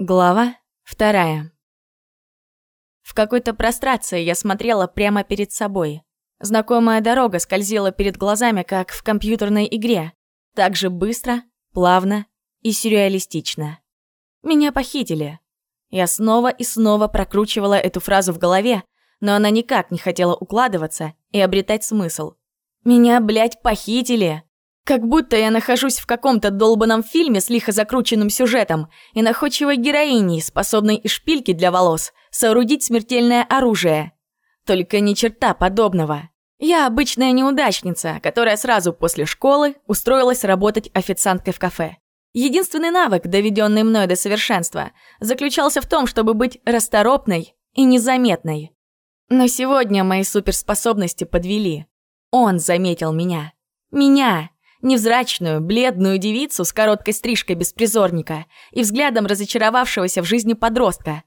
Глава вторая. В какой-то прострации я смотрела прямо перед собой. Знакомая дорога скользила перед глазами, как в компьютерной игре. Так же быстро, плавно и сюрреалистично. Меня похитили. Я снова и снова прокручивала эту фразу в голове, но она никак не хотела укладываться и обретать смысл. Меня, блядь, похитили! Как будто я нахожусь в каком-то долбанном фильме с лихо закрученным сюжетом и находчивой героиней, способной из шпильки для волос соорудить смертельное оружие. Только ни черта подобного. Я обычная неудачница, которая сразу после школы устроилась работать официанткой в кафе. Единственный навык, доведенный мной до совершенства, заключался в том, чтобы быть расторопной и незаметной. Но сегодня мои суперспособности подвели. Он заметил меня. Меня! Невзрачную, бледную девицу с короткой стрижкой беспризорника и взглядом разочаровавшегося в жизни подростка.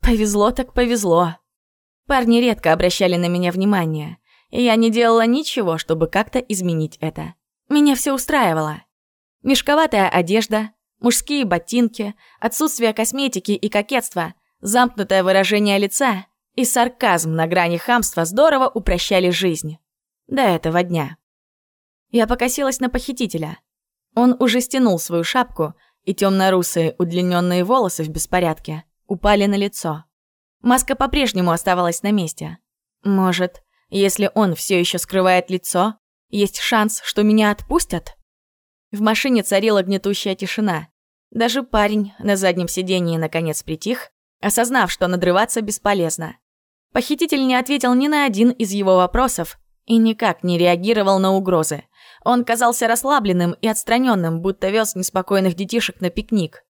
Повезло так повезло. Парни редко обращали на меня внимание, и я не делала ничего, чтобы как-то изменить это. Меня все устраивало. Мешковатая одежда, мужские ботинки, отсутствие косметики и кокетства, замкнутое выражение лица и сарказм на грани хамства здорово упрощали жизнь. До этого дня. Я покосилась на похитителя. Он уже стянул свою шапку, и темно-русые удлиненные волосы в беспорядке упали на лицо. Маска по-прежнему оставалась на месте. Может, если он все еще скрывает лицо, есть шанс, что меня отпустят? В машине царила гнетущая тишина. Даже парень на заднем сидении наконец притих, осознав, что надрываться бесполезно. Похититель не ответил ни на один из его вопросов и никак не реагировал на угрозы. Он казался расслабленным и отстраненным, будто вез неспокойных детишек на пикник.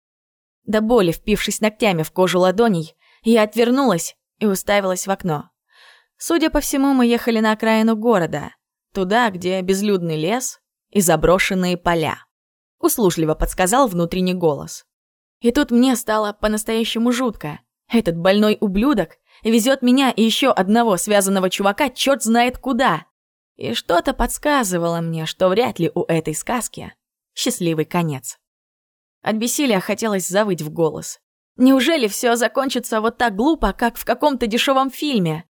До боли, впившись ногтями в кожу ладоней, я отвернулась и уставилась в окно. Судя по всему, мы ехали на окраину города, туда, где безлюдный лес и заброшенные поля. Услужливо подсказал внутренний голос. И тут мне стало по-настоящему жутко. Этот больной ублюдок везет меня и еще одного связанного чувака черт знает куда. И что-то подсказывало мне, что вряд ли у этой сказки счастливый конец. От бессилия хотелось завыть в голос. Неужели все закончится вот так глупо, как в каком-то дешевом фильме?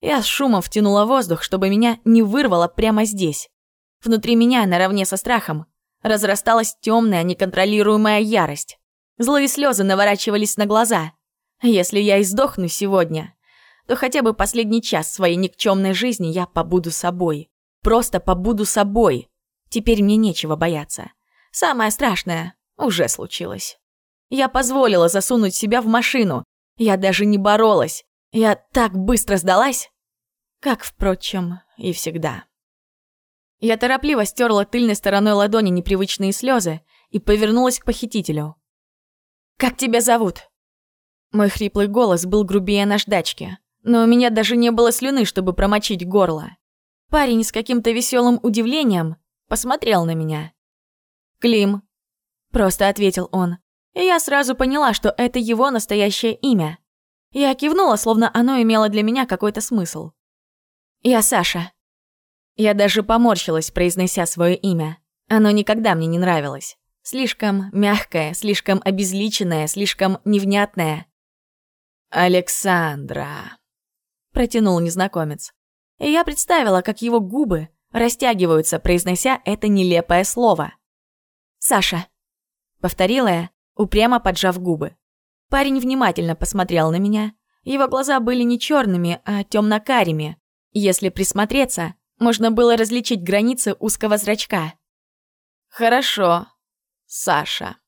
Я с шумом втянула воздух, чтобы меня не вырвало прямо здесь. Внутри меня, наравне со страхом, разрасталась темная, неконтролируемая ярость. Злые слезы наворачивались на глаза. Если я издохну сегодня, то хотя бы последний час своей никчемной жизни я побуду собой. Просто побуду собой. Теперь мне нечего бояться. Самое страшное уже случилось. Я позволила засунуть себя в машину. Я даже не боролась. Я так быстро сдалась, как, впрочем, и всегда. Я торопливо стерла тыльной стороной ладони непривычные слезы и повернулась к похитителю. «Как тебя зовут?» Мой хриплый голос был грубее наждачки но у меня даже не было слюны, чтобы промочить горло. Парень с каким-то веселым удивлением посмотрел на меня. «Клим», — просто ответил он, и я сразу поняла, что это его настоящее имя. Я кивнула, словно оно имело для меня какой-то смысл. «Я Саша». Я даже поморщилась, произнося свое имя. Оно никогда мне не нравилось. Слишком мягкое, слишком обезличенное, слишком невнятное. «Александра», протянул незнакомец. И я представила, как его губы растягиваются, произнося это нелепое слово. «Саша», — повторила я, упрямо поджав губы. Парень внимательно посмотрел на меня. Его глаза были не черными, а темно-карими. Если присмотреться, можно было различить границы узкого зрачка. «Хорошо, Саша».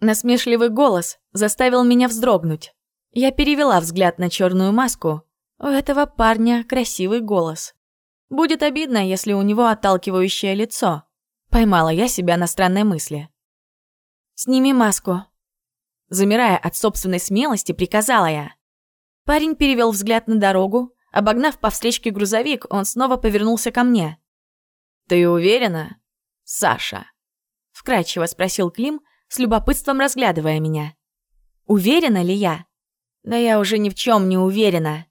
Насмешливый голос заставил меня вздрогнуть. Я перевела взгляд на черную маску у этого парня красивый голос. Будет обидно, если у него отталкивающее лицо. Поймала я себя на странной мысли. «Сними маску». Замирая от собственной смелости, приказала я. Парень перевел взгляд на дорогу. Обогнав по встречке грузовик, он снова повернулся ко мне. «Ты уверена, Саша?» Вкрадчиво спросил Клим, с любопытством разглядывая меня. «Уверена ли я?» «Да я уже ни в чем не уверена».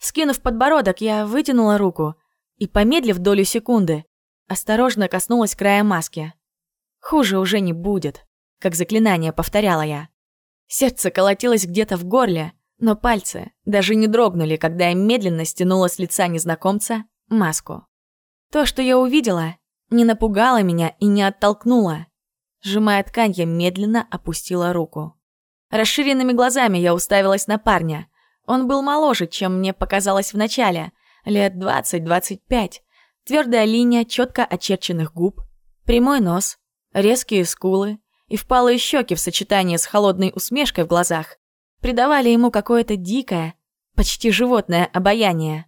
Скинув подбородок, я вытянула руку и, помедлив долю секунды, осторожно коснулась края маски. Хуже уже не будет, как заклинание повторяла я. Сердце колотилось где-то в горле, но пальцы даже не дрогнули, когда я медленно стянула с лица незнакомца маску. То, что я увидела, не напугало меня и не оттолкнуло. Сжимая ткань, я медленно опустила руку. Расширенными глазами я уставилась на парня. Он был моложе, чем мне показалось вначале, лет 20-25. Твердая линия четко очерченных губ, прямой нос, резкие скулы и впалые щеки в сочетании с холодной усмешкой в глазах придавали ему какое-то дикое, почти животное обаяние.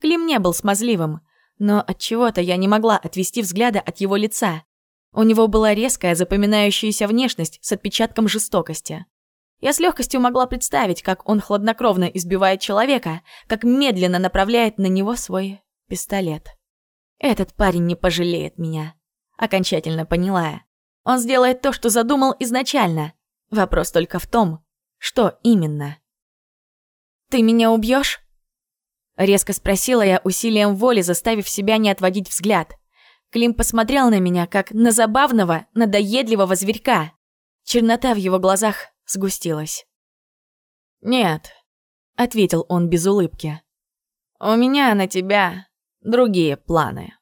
Клим не был смазливым, но от чего-то я не могла отвести взгляда от его лица. У него была резкая, запоминающаяся внешность с отпечатком жестокости. Я с легкостью могла представить, как он хладнокровно избивает человека, как медленно направляет на него свой пистолет. Этот парень не пожалеет меня. Окончательно поняла я. Он сделает то, что задумал изначально. Вопрос только в том, что именно. «Ты меня убьешь? Резко спросила я усилием воли, заставив себя не отводить взгляд. Клим посмотрел на меня, как на забавного, надоедливого зверька. Чернота в его глазах сгустилась. «Нет», — ответил он без улыбки. «У меня на тебя другие планы».